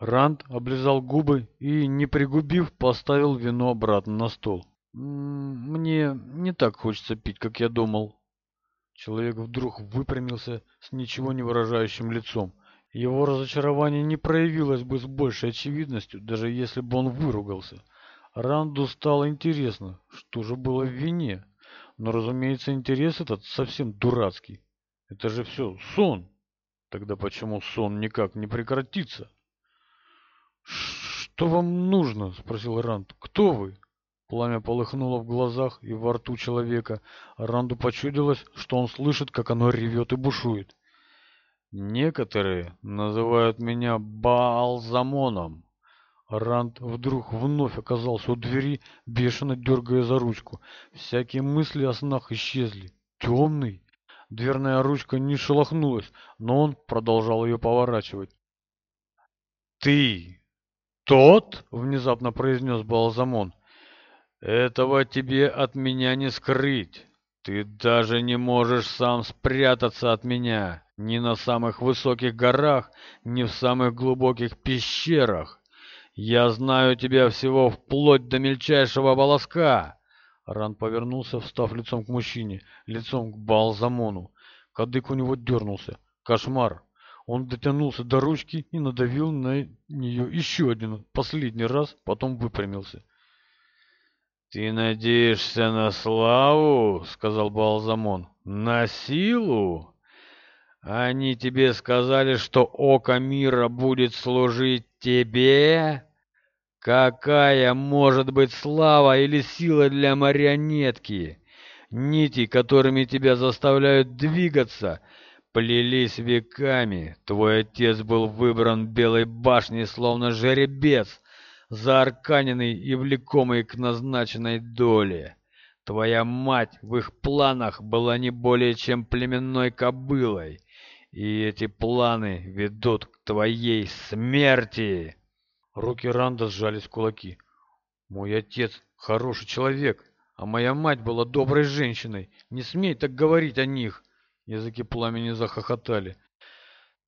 Ранд облизал губы и, не пригубив, поставил вино обратно на стол. «Мне не так хочется пить, как я думал». Человек вдруг выпрямился с ничего не выражающим лицом. Его разочарование не проявилось бы с большей очевидностью, даже если бы он выругался. Ранду стало интересно, что же было в вине. Но, разумеется, интерес этот совсем дурацкий. Это же все сон. Тогда почему сон никак не прекратится? «Что вам нужно?» — спросил Ранд. «Кто вы?» Пламя полыхнуло в глазах и во рту человека. Ранду почудилось, что он слышит, как оно ревет и бушует. «Некоторые называют меня Баалзамоном». Ранд вдруг вновь оказался у двери, бешено дергая за ручку. Всякие мысли о снах исчезли. «Темный?» Дверная ручка не шелохнулась, но он продолжал ее поворачивать. «Ты «Тот?» — внезапно произнес Балзамон. «Этого тебе от меня не скрыть. Ты даже не можешь сам спрятаться от меня ни на самых высоких горах, ни в самых глубоких пещерах. Я знаю тебя всего вплоть до мельчайшего волоска». Ран повернулся, встав лицом к мужчине, лицом к Балзамону. Кадык у него дернулся. «Кошмар! Он дотянулся до ручки и надавил на нее еще один, последний раз, потом выпрямился. «Ты надеешься на славу?» — сказал Балзамон. «На силу?» «Они тебе сказали, что око мира будет служить тебе?» «Какая может быть слава или сила для марионетки? Нити, которыми тебя заставляют двигаться...» плелись веками. Твой отец был выбран белой башней, словно жеребец, заарканенный и влекомый к назначенной доле. Твоя мать в их планах была не более чем племенной кобылой, и эти планы ведут к твоей смерти!» Руки Ранда сжались в кулаки. «Мой отец хороший человек, а моя мать была доброй женщиной. Не смей так говорить о них!» Языки пламени захохотали.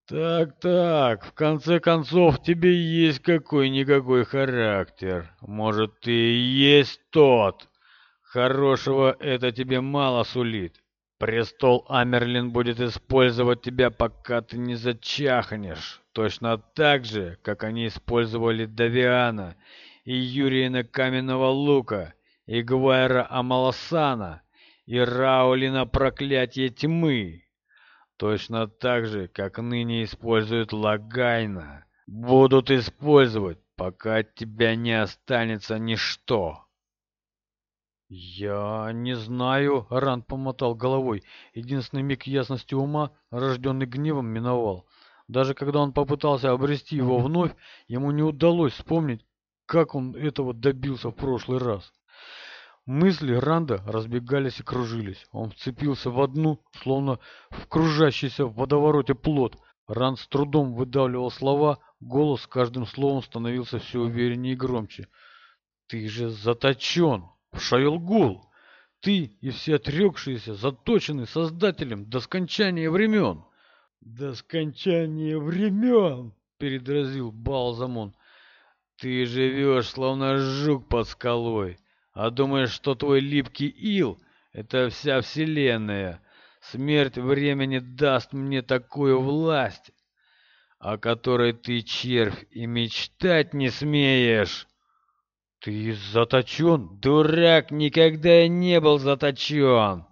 «Так, так, в конце концов, тебе есть какой-никакой характер. Может, ты и есть тот. Хорошего это тебе мало сулит. Престол Амерлин будет использовать тебя, пока ты не зачахнешь. Точно так же, как они использовали Давиана и Юрия Каменного Лука и Гвайра Амаласана и Раулина проклятие тьмы, точно так же, как ныне используют Лагайна, будут использовать, пока от тебя не останется ничто. «Я не знаю», — Ран помотал головой. Единственный миг ясности ума, рожденный гневом, миновал. Даже когда он попытался обрести его вновь, ему не удалось вспомнить, как он этого добился в прошлый раз. Мысли Ранда разбегались и кружились. Он вцепился в одну, словно в кружащийся в водовороте плод. Ранд с трудом выдавливал слова, голос каждым словом становился все увереннее и громче. «Ты же заточен, Шайлгул. Ты и все отрекшиеся заточены Создателем до скончания времен!» «До скончания времен!» — передразил Балзамон. «Ты живешь, словно жук под скалой!» а думаешь, что твой липкий ил — это вся вселенная. Смерть времени даст мне такую власть, о которой ты, червь, и мечтать не смеешь. Ты заточен? Дурак, никогда я не был заточен.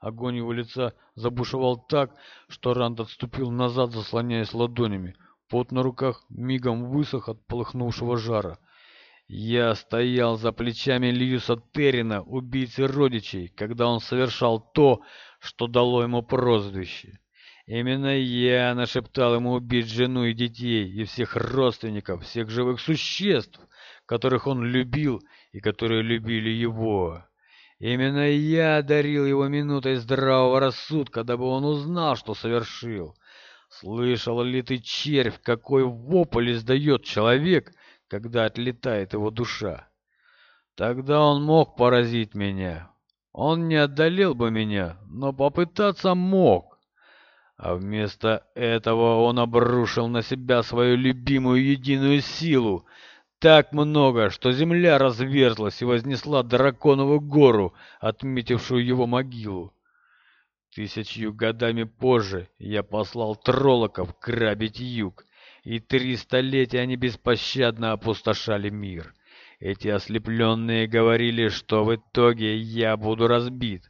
Огонь его лица забушевал так, что Ранд отступил назад, заслоняясь ладонями. Пот на руках мигом высох от полыхнувшего жара. Я стоял за плечами Льюса Террина, убийцы родичей, когда он совершал то, что дало ему прозвище. Именно я нашептал ему убить жену и детей, и всех родственников, всех живых существ, которых он любил и которые любили его. Именно я дарил его минутой здравого рассудка, дабы он узнал, что совершил. Слышал ли ты, червь, какой вопль издает человек — когда отлетает его душа. Тогда он мог поразить меня. Он не отдалил бы меня, но попытаться мог. А вместо этого он обрушил на себя свою любимую единую силу, так много, что земля разверзлась и вознесла драконову гору, отметившую его могилу. Тысячью годами позже я послал троллоков грабить юг, и три столетия они беспощадно опустошали мир. Эти ослепленные говорили, что в итоге я буду разбит.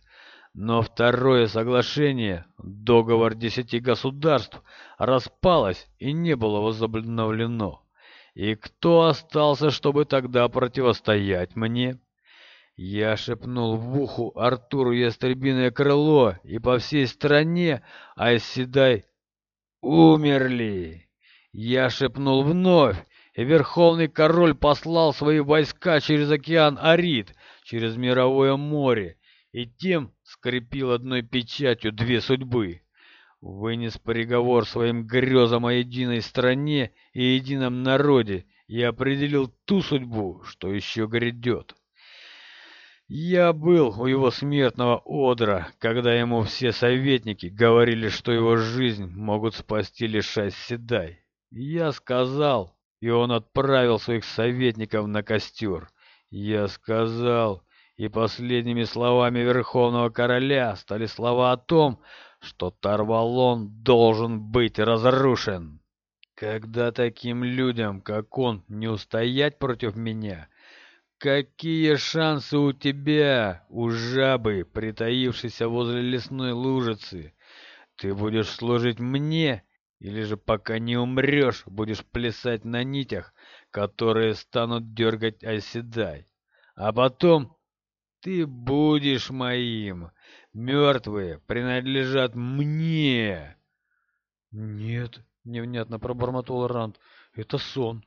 Но второе соглашение, договор десяти государств, распалось и не было возобновлено. И кто остался, чтобы тогда противостоять мне? Я шепнул в уху Артуру ястребиное крыло, и по всей стране Айседай умерли. Я шепнул вновь, и Верховный Король послал свои войска через океан Арид, через Мировое море, и тем скрепил одной печатью две судьбы. Вынес приговор своим грезам о единой стране и едином народе и определил ту судьбу, что еще грядет. Я был у его смертного одра, когда ему все советники говорили, что его жизнь могут спасти лишь Седай. Я сказал, и он отправил своих советников на костер. Я сказал, и последними словами Верховного Короля стали слова о том, что Тарвалон должен быть разрушен. Когда таким людям, как он, не устоять против меня, какие шансы у тебя, у жабы, притаившейся возле лесной лужицы? Ты будешь служить мне или же пока не умрешь, будешь плясать на нитях, которые станут дергать оседай. А потом ты будешь моим. Мертвые принадлежат мне. Нет, невнятно пробормотал Ранд. Это сон.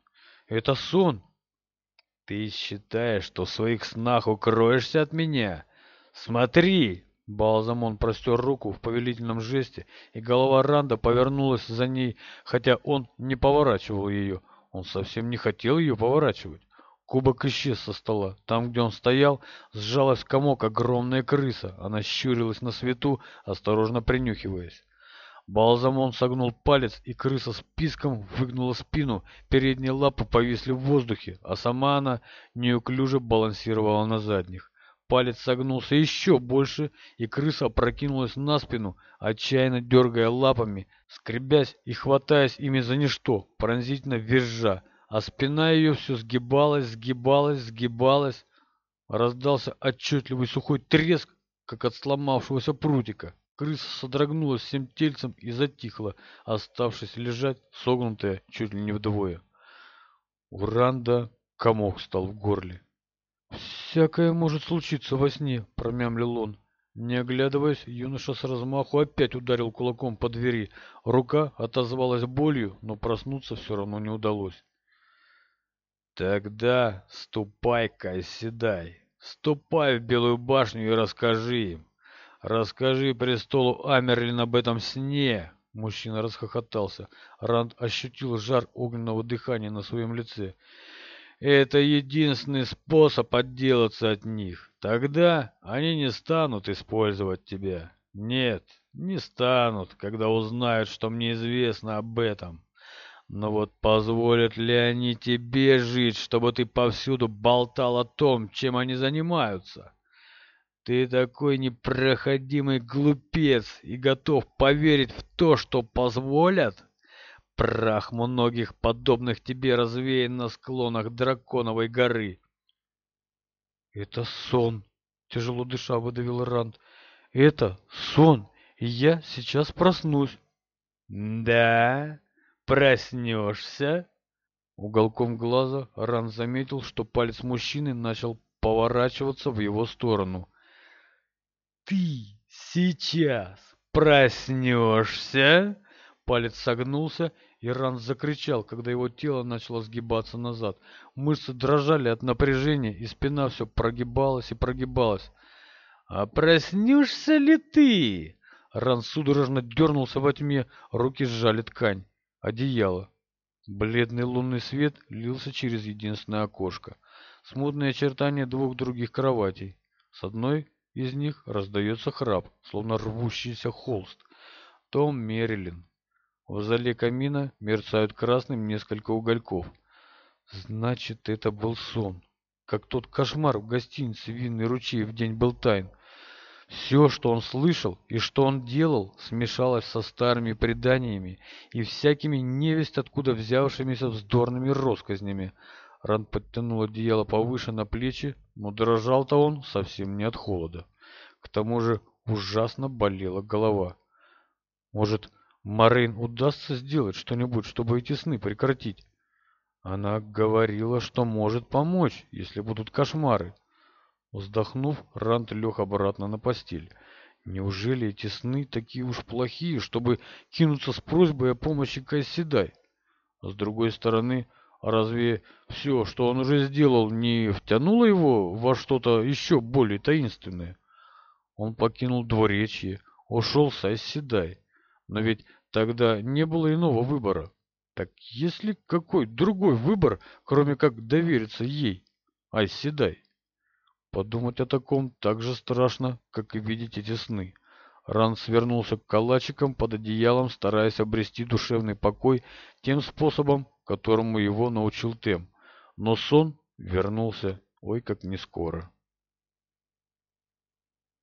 Это сон. Ты считаешь, что в своих снах укроешься от меня? Смотри, Балзамон простер руку в повелительном жесте, и голова Ранда повернулась за ней, хотя он не поворачивал ее. Он совсем не хотел ее поворачивать. Кубок исчез со стола. Там, где он стоял, сжалась в комок огромная крыса. Она щурилась на свету, осторожно принюхиваясь. Балзамон согнул палец, и крыса с писком выгнула спину, передние лапы повисли в воздухе, а сама она неуклюже балансировала на задних. Палец согнулся еще больше, и крыса прокинулась на спину, отчаянно дергая лапами, скребясь и хватаясь ими за ничто, пронзительно визжа. А спина ее все сгибалась, сгибалась, сгибалась. Раздался отчетливый сухой треск, как от сломавшегося прутика. Крыса содрогнулась всем тельцем и затихла, оставшись лежать, согнутая чуть ли не вдвое. У Ранда комок стал в горле всякое может случиться во сне промямлил он. Не оглядываясь юноша с размаху опять ударил кулаком по двери. Рука отозвалась болью но проснуться все равно не удалось. Тогда ступай-ка оседай ступай в белую башню и расскажи им. Расскажи престолу амерлин об этом сне мужчина расхохотался. Ранд ощутил жар огненного дыхания на своем лице. Это единственный способ отделаться от них. Тогда они не станут использовать тебя. Нет, не станут, когда узнают, что мне известно об этом. Но вот позволят ли они тебе жить, чтобы ты повсюду болтал о том, чем они занимаются? Ты такой непроходимый глупец и готов поверить в то, что позволят?» Прах многих подобных тебе развеян на склонах Драконовой горы. Это сон, тяжело дыша выдавил Ранд. Это сон, и я сейчас проснусь. Да, проснешься? Уголком глаза Ранд заметил, что палец мужчины начал поворачиваться в его сторону. «Ты сейчас проснешься?» Палец согнулся, Иран закричал, когда его тело начало сгибаться назад. Мышцы дрожали от напряжения, и спина все прогибалась и прогибалась. «А проснешься ли ты?» Ран судорожно дернулся во тьме, руки сжали ткань, одеяло. Бледный лунный свет лился через единственное окошко. Смутные очертания двух других кроватей. С одной из них раздается храп, словно рвущийся холст. Том Мерилин в зале камина мерцают красным несколько угольков. Значит, это был сон. Как тот кошмар в гостинице «Винный ручей» в день был тайн. Все, что он слышал и что он делал, смешалось со старыми преданиями и всякими невесть откуда взявшимися вздорными росказнями. Ран подтянул одеяло повыше на плечи, но дрожал-то он совсем не от холода. К тому же ужасно болела голова. Может, Морейн удастся сделать что-нибудь, чтобы эти сны прекратить? Она говорила, что может помочь, если будут кошмары. Вздохнув, Рант лег обратно на постель. Неужели эти сны такие уж плохие, чтобы кинуться с просьбой о помощи Кайседай? С другой стороны, разве все, что он уже сделал, не втянуло его во что-то еще более таинственное? Он покинул дворечье, ушел с Айседай. Но ведь тогда не было иного выбора. Так есть ли какой другой выбор, кроме как довериться ей? Ай, седай. Подумать о таком так же страшно, как и видеть эти сны. Ран свернулся калачиком под одеялом, стараясь обрести душевный покой тем способом, которому его научил Тем. Но сон вернулся, ой, как не скоро.